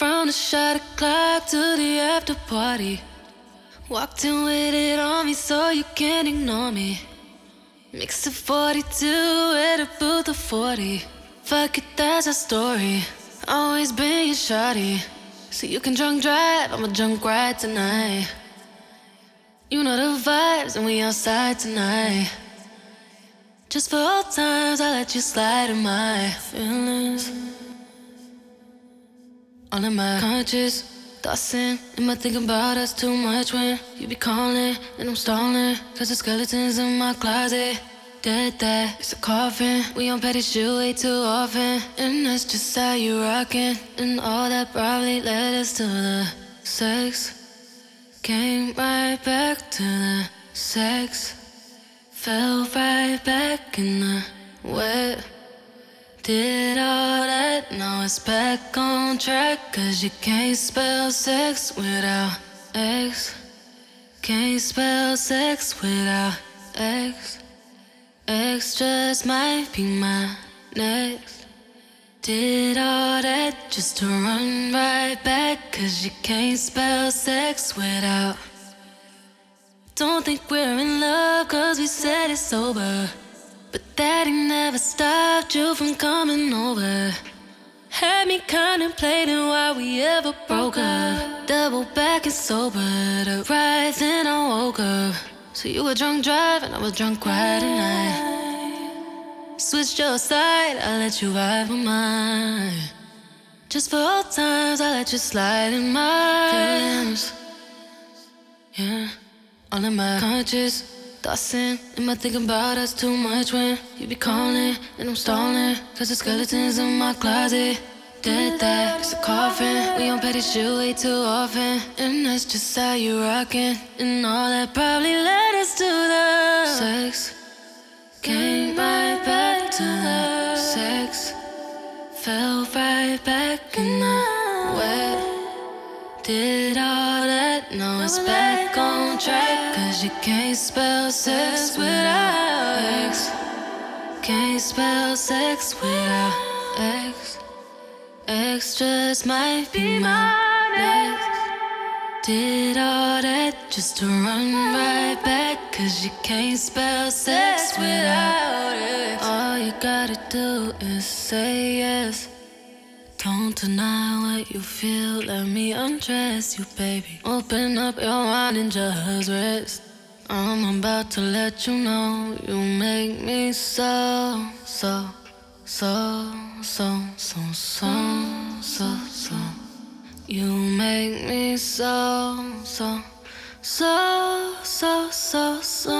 From the shot o'clock to the after party. Walked in with it on me so you can't ignore me. Mix a 42 with a booth of 40. Fuck it, that's a story. Always your shawty. So you can drunk drive, I'm a drunk ride tonight. You know the vibes, and we outside tonight. Just for old times, I let you slide in my feelings. All in my conscious in. Am I thinking about us too much when you be calling and I'm stalling? Cause the skeletons in my closet. Dead that, it's a coffin. We on petty shit way too often. And that's just how you rockin'. And all that probably led us to the sex. Came right back to the sex. Fell right back in the wet. Did all that, now it's back on track. Cause you can't spell sex without X. Can't spell sex without X. X just might be my next. Did all that just to run right back. Cause you can't spell sex without. Don't think we're in love cause we said it's over. But that ain't never stopped you from coming over. Had me contemplating why we ever broke up. Double back and sober, the right then I woke up. So you were drunk driving, I was drunk riding. I switched your side, I let you ride with mine. Just for old times, I let you slide in my feelings. Yeah, all in my conscious in. Am I thinking about us too much when you be calling and I'm stalling? Cause the skeletons in my closet. Dead that, it's a coffin. We on petty shit way too often. And that's just how you rockin'. And all that probably led us to the sex. Came right back to the sex. Fell right back in the wet. Did that, now it's back on track. Cause you can't spell sex without X. Can't spell sex without X. X just might be my next. Did all that just to run right back. Cause you can't spell sex without X. All you gotta do is say yes. Don't deny what you feel, let me undress you, baby. Open up your mind and just rest. I'm about to let you know you make me so, so, so, so, so, so, so, so. You make me so, so, so, so, so, so.